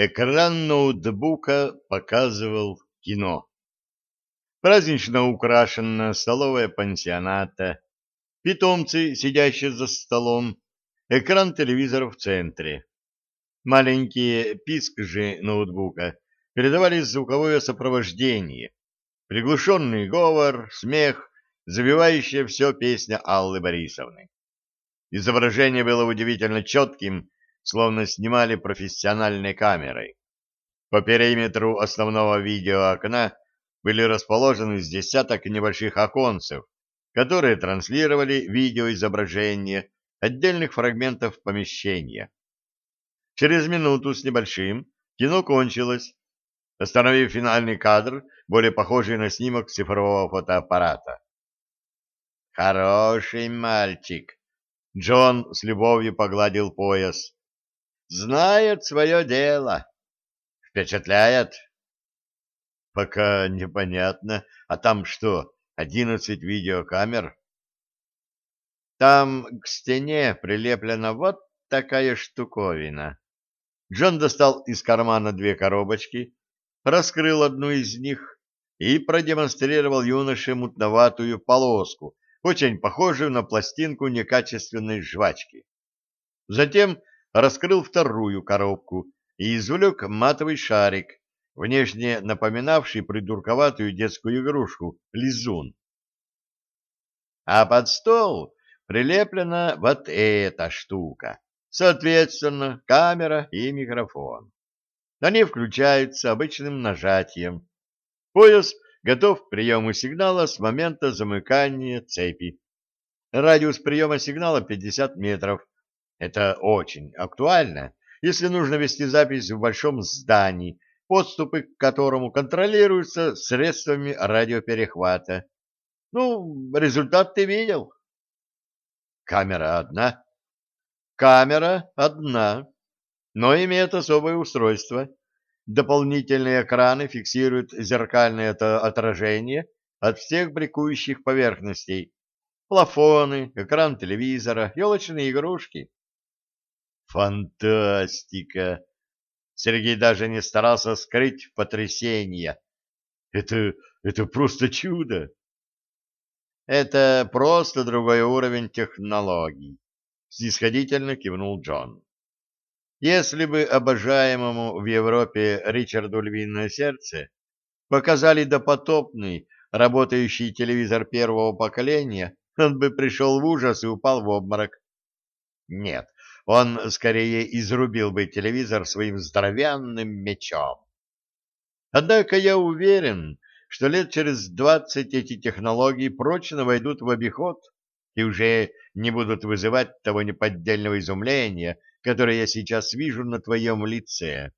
Экран ноутбука показывал кино. Празднично украшенная столовая пансионата, питомцы, сидящие за столом, экран телевизора в центре. Маленькие пискжи ноутбука передавали звуковое сопровождение, приглушенный говор, смех, завивающая все песня Аллы Борисовны. Изображение было удивительно четким, словно снимали профессиональной камерой. По периметру основного видеоокна были расположены с десяток небольших оконцев, которые транслировали видеоизображение отдельных фрагментов помещения. Через минуту с небольшим кино кончилось, остановив финальный кадр, более похожий на снимок цифрового фотоаппарата. «Хороший мальчик!» Джон с любовью погладил пояс. Знает свое дело. Впечатляет? Пока непонятно. А там что, одиннадцать видеокамер? Там к стене прилеплена вот такая штуковина. Джон достал из кармана две коробочки, раскрыл одну из них и продемонстрировал юноше мутноватую полоску, очень похожую на пластинку некачественной жвачки. Затем раскрыл вторую коробку и извлек матовый шарик, внешне напоминавший придурковатую детскую игрушку лизун. А под стол прилеплена вот эта штука, соответственно, камера и микрофон. Они включаются обычным нажатием. Пояс готов к приему сигнала с момента замыкания цепи. Радиус приема сигнала 50 метров, это очень актуально, если нужно вести запись в большом здании, подступы к которому контролируются средствами радиоперехвата. Ну, результат ты видел. Камера одна. Камера одна, но имеет особое устройство. Дополнительные экраны фиксируют зеркальное отражение от всех бликующих поверхностей. Плафоны, экран телевизора, елочные игрушки. Фантастика! Сергей даже не старался скрыть потрясение. Это, это просто чудо! Это просто другой уровень технологий, снисходительно кивнул Джон. Если бы обожаемому в Европе Ричарду Львиное Сердце показали допотопный, работающий телевизор первого поколения, он бы пришел в ужас и упал в обморок. Нет, он скорее изрубил бы телевизор своим здоровянным мечом. Однако я уверен, что лет через двадцать эти технологии прочно войдут в обиход и уже не будут вызывать того неподдельного изумления, которое я сейчас вижу на твоем лице.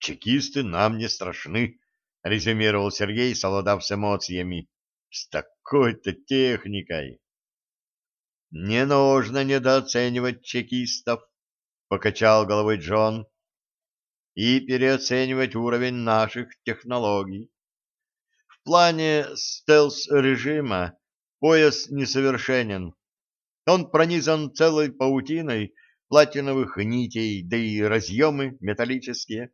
«Чекисты нам не страшны», — резюмировал Сергей, солодав с эмоциями. «С такой-то техникой». Не нужно недооценивать чекистов, покачал головой Джон, и переоценивать уровень наших технологий. В плане стелс-режима пояс несовершенен. Он пронизан целой паутиной платиновых нитей, да и разъемы металлические.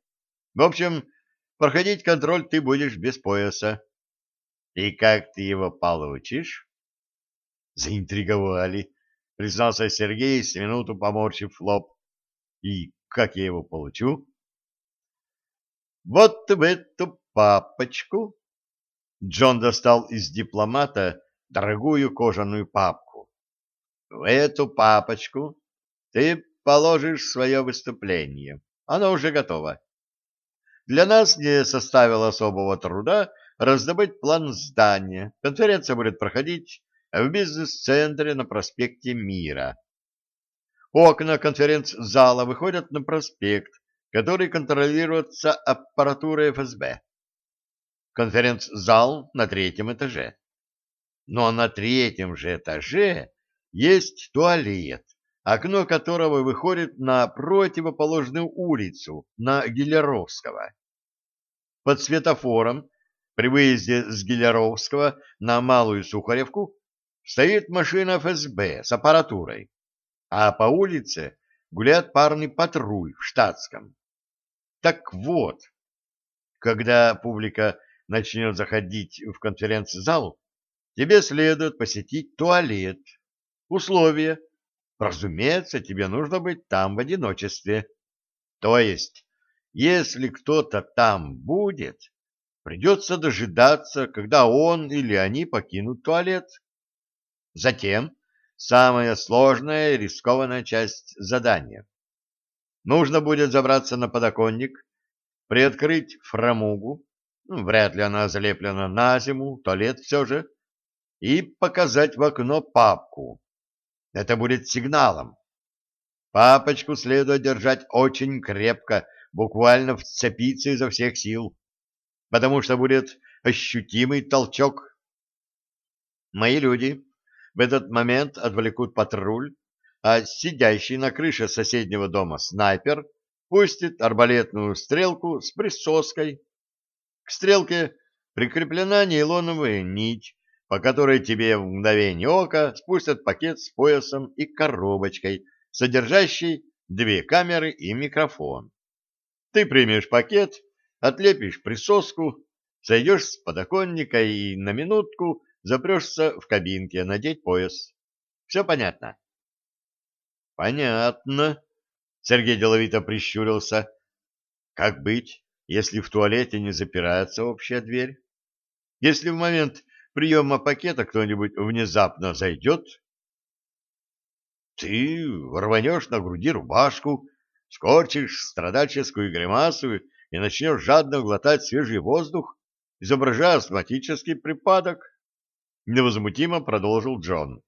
В общем, проходить контроль ты будешь без пояса. И как ты его получишь? Заинтриговали, признался Сергей, с минуту поморщив лоб. И как я его получу? Вот в эту папочку. Джон достал из дипломата дорогую кожаную папку. В эту папочку ты положишь свое выступление. Оно уже готово. Для нас не составило особого труда раздобыть план здания. Конференция будет проходить в бизнес-центре на проспекте Мира. Окна конференц-зала выходят на проспект, который контролируется аппаратурой ФСБ. Конференц-зал на третьем этаже. Но на третьем же этаже есть туалет, окно которого выходит на противоположную улицу, на Гелеровского. Под светофором при выезде с Гелеровского на Малую Сухаревку Стоит машина ФСБ с аппаратурой, а по улице гуляет парный патруль в штатском. Так вот, когда публика начнет заходить в конференц-зал, тебе следует посетить туалет. Условие. Разумеется, тебе нужно быть там в одиночестве. То есть, если кто-то там будет, придется дожидаться, когда он или они покинут туалет. Затем самая сложная и рискованная часть задания. Нужно будет забраться на подоконник, приоткрыть фрамугу, ну, вряд ли она залеплена на зиму, туалет все же, и показать в окно папку. Это будет сигналом. Папочку следует держать очень крепко, буквально вцепиться изо всех сил, потому что будет ощутимый толчок. Мои люди в этот момент отвлекут патруль, а сидящий на крыше соседнего дома снайпер пустит арбалетную стрелку с присоской. К стрелке прикреплена нейлоновая нить, по которой тебе в мгновение ока спустят пакет с поясом и коробочкой, содержащей две камеры и микрофон. Ты примешь пакет, отлепишь присоску, сойдешь с подоконника и на минутку запрешься в кабинке надеть пояс. Все понятно? — Понятно. Сергей деловито прищурился. — Как быть, если в туалете не запирается общая дверь? Если в момент приема пакета кто-нибудь внезапно зайдет? Ты рванешь на груди рубашку, скорчишь страдальческую гримасу и начнешь жадно глотать свежий воздух, изображая астматический припадок. Невозмутимо продолжил Джон.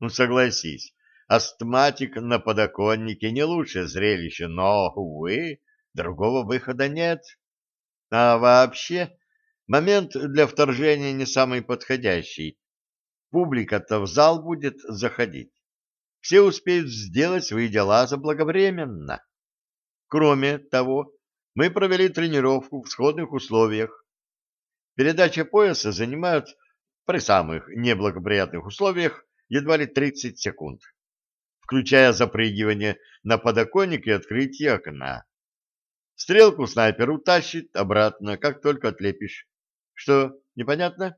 Ну, согласись, астматик на подоконнике не лучшее зрелище, но, увы, другого выхода нет. А вообще, момент для вторжения не самый подходящий. Публика-то в зал будет заходить. Все успеют сделать свои дела заблаговременно. Кроме того, мы провели тренировку в сходных условиях. Передача пояса занимает при самых неблагоприятных условиях едва ли 30 секунд, включая запрыгивание на подоконник и открытие окна. Стрелку снайпер утащит обратно, как только отлепишь. Что, непонятно?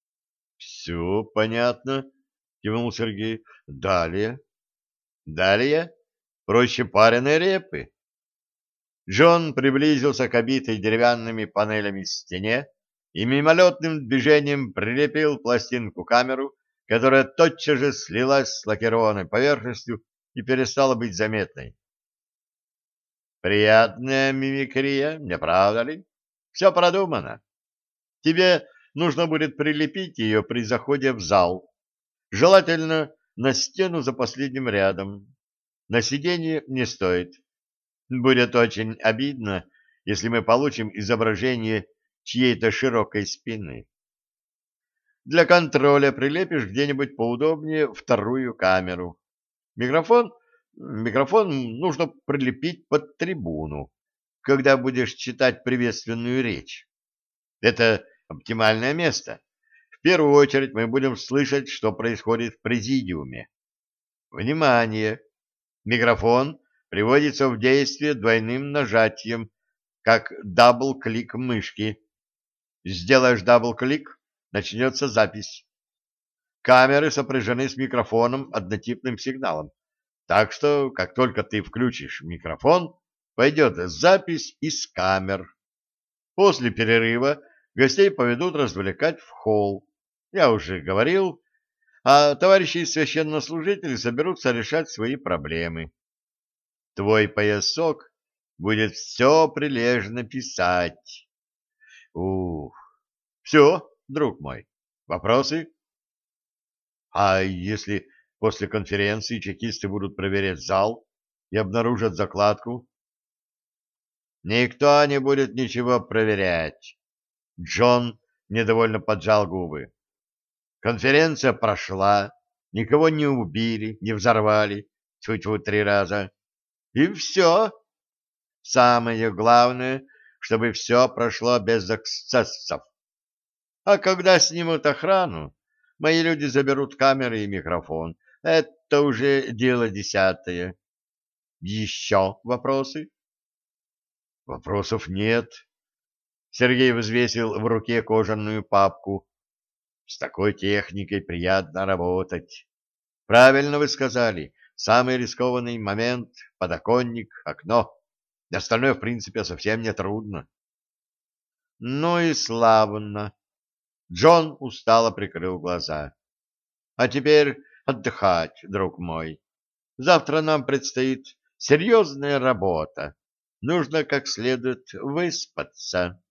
— Все понятно, — кивнул Сергей. — Далее. — Далее? Проще пареной репы. Джон приблизился к обитой деревянными панелями стене, и мимолетным движением прилепил пластинку камеру, которая тотчас же слилась с лакированной поверхностью и перестала быть заметной. Приятная мимикрия, не правда ли? Все продумано. Тебе нужно будет прилепить ее при заходе в зал. Желательно на стену за последним рядом. На сиденье не стоит. Будет очень обидно, если мы получим изображение чьей-то широкой спины. Для контроля прилепишь где-нибудь поудобнее вторую камеру. Микрофон? Микрофон нужно прилепить под трибуну, когда будешь читать приветственную речь. Это оптимальное место. В первую очередь мы будем слышать, что происходит в президиуме. Внимание! Микрофон приводится в действие двойным нажатием, как double-click мышки. Сделаешь double-click, начнется запись. Камеры сопряжены с микрофоном однотипным сигналом, так что, как только ты включишь микрофон, пойдет запись из камер. После перерыва гостей поведут развлекать в холл. Я уже говорил, а товарищи священнослужители соберутся решать свои проблемы. Твой поясок будет все прилежно писать. Ух, все, друг мой, вопросы? А если после конференции чекисты будут проверять зал и обнаружат закладку? Никто не будет ничего проверять. Джон недовольно поджал губы. Конференция прошла, никого не убили, не взорвали, чуть-чуть три раза. И все. Самое главное, чтобы все прошло без эксцессов. А когда снимут охрану, мои люди заберут камеры и микрофон. Это уже дело десятое. Еще вопросы? Вопросов нет. Сергей взвесил в руке кожаную папку. С такой техникой приятно работать. Правильно вы сказали. Самый рискованный момент — подоконник, окно. Остальное, в принципе, совсем не трудно. Ну и славно. Джон устало прикрыл глаза. А теперь отдыхать, друг мой. Завтра нам предстоит серьезная работа. Нужно как следует выспаться.